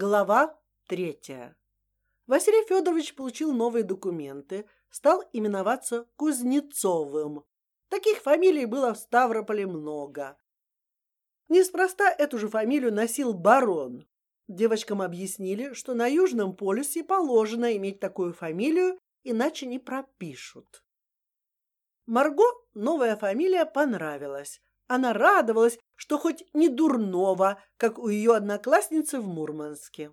Глава третья. Василий Федорович получил новые документы, стал именоваться Кузнецовым. Таких фамилий было в Ставрополе много. Неспроста эту же фамилию носил барон. Девочкам объяснили, что на Южном полюсе положено иметь такую фамилию, иначе не пропишут. Марго новая фамилия понравилась. Она радовалась, что хоть не дурного, как у ее одноклассницы в Мурманске.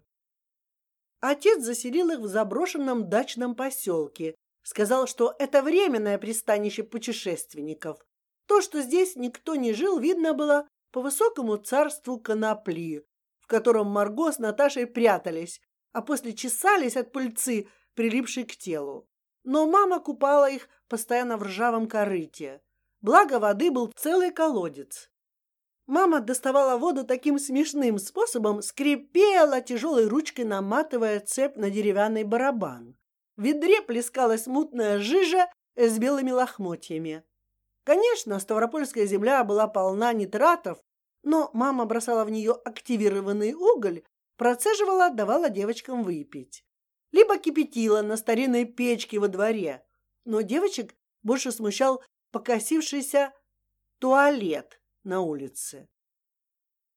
Отец заселил их в заброшенном дачном поселке. Сказал, что это временное пристанище путешественников. То, что здесь никто не жил, видно было по высокому царству конопли, в котором Марго с Наташей прятались, а после чесались от пыльцы, прилипшей к телу. Но мама купала их постоянно в ржавом корыте. Благо воды был целый колодец. Мама доставала воду таким смешным способом, скрипела тяжелой ручкой, наматывая цепь на деревянный барабан. В ведре плескалась мутная жижа с белыми лохмотьями. Конечно, Ставропольская земля была полна нитратов, но мама бросала в нее активированный уголь, процеживала, давала девочкам выпить, либо кипятила на старинной печке во дворе. Но девочек больше смущал покосившийся туалет на улице.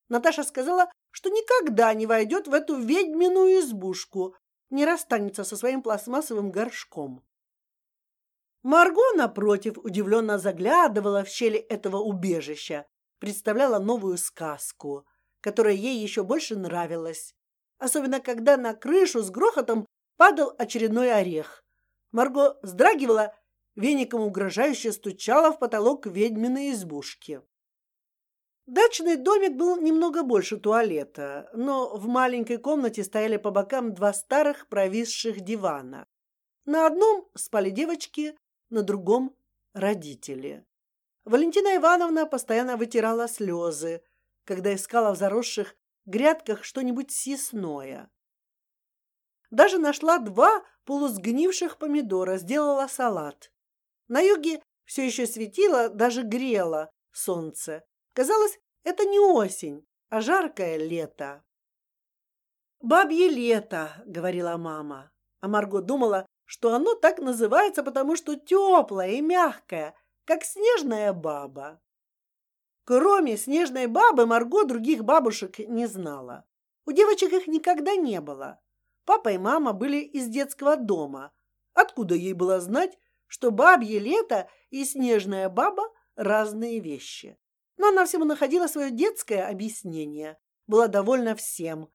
Наташа сказала, что никогда не войдет в эту ведьминую избушку, не расстанется со своим пластмассовым горшком. Марго, напротив, удивленно заглядывала в щели этого убежища, представляла новую сказку, которая ей еще больше нравилась, особенно когда на крышу с грохотом падал очередной орех. Марго вздрагивала, веником угрожающе стучала в потолок ведьминой избушки. Дачный домик был немного больше туалета, но в маленькой комнате стояли по бокам два старых провисших дивана. На одном спали девочки, на другом родители. Валентина Ивановна постоянно вытирала слезы, когда искала в заросших грядках что-нибудь съестное. Даже нашла два полусгнивших помидора, сделала салат. На юге все еще светило, даже грело солнце. Казалось, это не осень, а жаркое лето. Бабье лето, говорила мама, а Марго думала, что оно так называется, потому что теплое и мягкое, как снежная баба. Кроме снежной бабы Марго других бабушек не знала. У девочек их никогда не было. Папа и мама были из детского дома. Откуда ей было знать, что бабье лето и снежная баба разные вещи? но она всему находила свое детское объяснение, была довольна всем.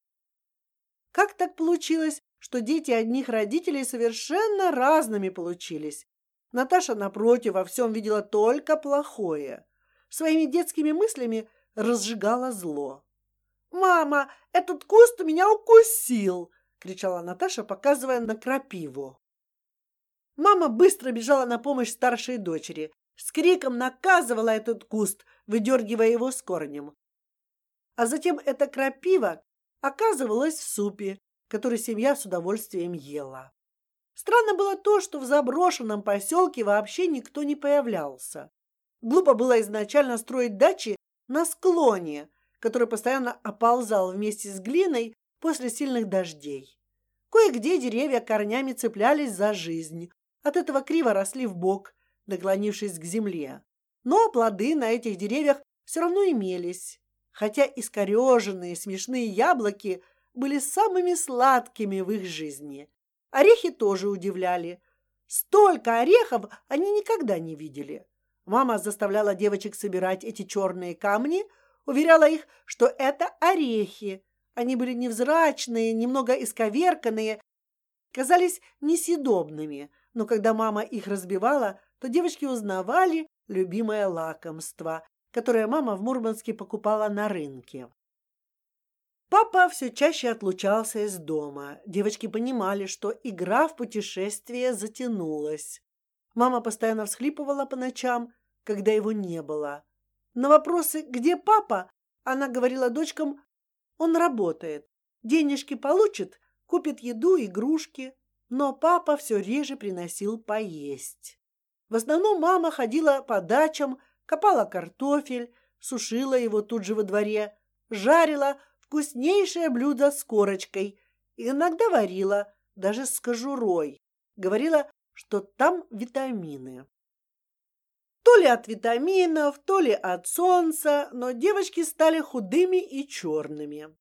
Как так получилось, что дети одних родителей совершенно разными получились? Наташа напротив во всем видела только плохое, своими детскими мыслями разжигала зло. Мама, этот куст меня укусил! кричала Наташа, показывая на крапиву. Мама быстро бежала на помощь старшей дочери, с криком наказывала этот куст, выдергивая его с корнем. А затем эта крапива оказывалась в супе, который семья с удовольствием ела. Странно было то, что в заброшенном поселке вообще никто не появлялся. Глупо было изначально строить дачи на склоне, который постоянно оползал вместе с глиной после сильных дождей. Кое-где деревья корнями цеплялись за жизнь, от этого криво росли в бок, наклонившись к земле. Но плоды на этих деревьях все равно имелись, хотя искореженные смешные яблоки были самыми сладкими в их жизни. Орехи тоже удивляли. Столько орехов они никогда не видели. Мама заставляла девочек собирать эти черные камни, уверяла их, что это орехи. Они были невзрачные, немного исковерканные, казались несъедобными, но когда мама их разбивала, то девочки узнавали любимое лакомство, которое мама в Мурманске покупала на рынке. Папа все чаще отлучался из дома. Девочки понимали, что игра в путешествие затянулась. Мама постоянно всхлипывала по ночам, когда его не было. На вопросы, где папа, она говорила дочкам: он работает, денежки получит, купит еду, игрушки. Но папа все реже приносил поесть. В основном мама ходила по дачам, копала картофель, сушила его тут же во дворе, жарила вкуснейшее блюдо с корочкой. Иногда варила, даже с кожурой. Говорила, что там витамины. То ли от витаминов, то ли от солнца, но девочки стали худыми и черными.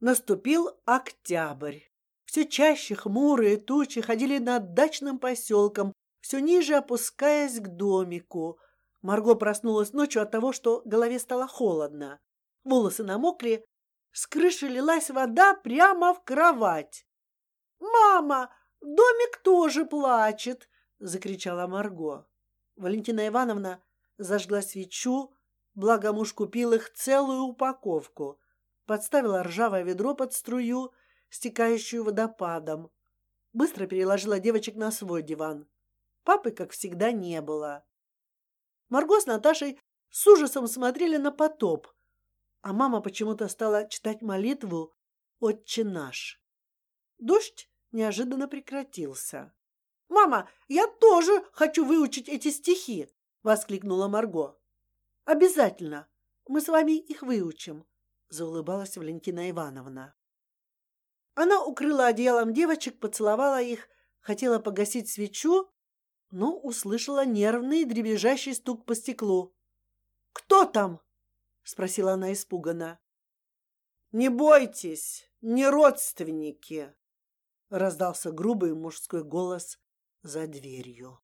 Наступил октябрь. Все чаще хмурые тучи ходили над дачным поселком, все ниже опускаясь к домику. Марго проснулась ночью от того, что голове стало холодно. Волосы намокли, с крыши лилась вода прямо в кровать. Мама, домик тоже плачет, закричала Марго. Валентина Ивановна зажгла свечу, благо муж купил их целую упаковку, подставила ржавое ведро под струю, стекающую водопадом, быстро переложила девочек на свой диван. Папы, как всегда, не было. Марго с Наташей с ужасом смотрели на потоп, а мама почему-то стала читать молитву «Отче наш». Дождь неожиданно прекратился. Мама, я тоже хочу выучить эти стихи, воскликнула Марго. Обязательно, мы с вами их выучим, заулыбалась Валентина Ивановна. Она укрыла одеялом девочек, поцеловала их, хотела погасить свечу, но услышала нервный дребезжащий стук по стеклу. Кто там? спросила она испуганно. Не бойтесь, не родственники, раздался грубый мужской голос за дверью.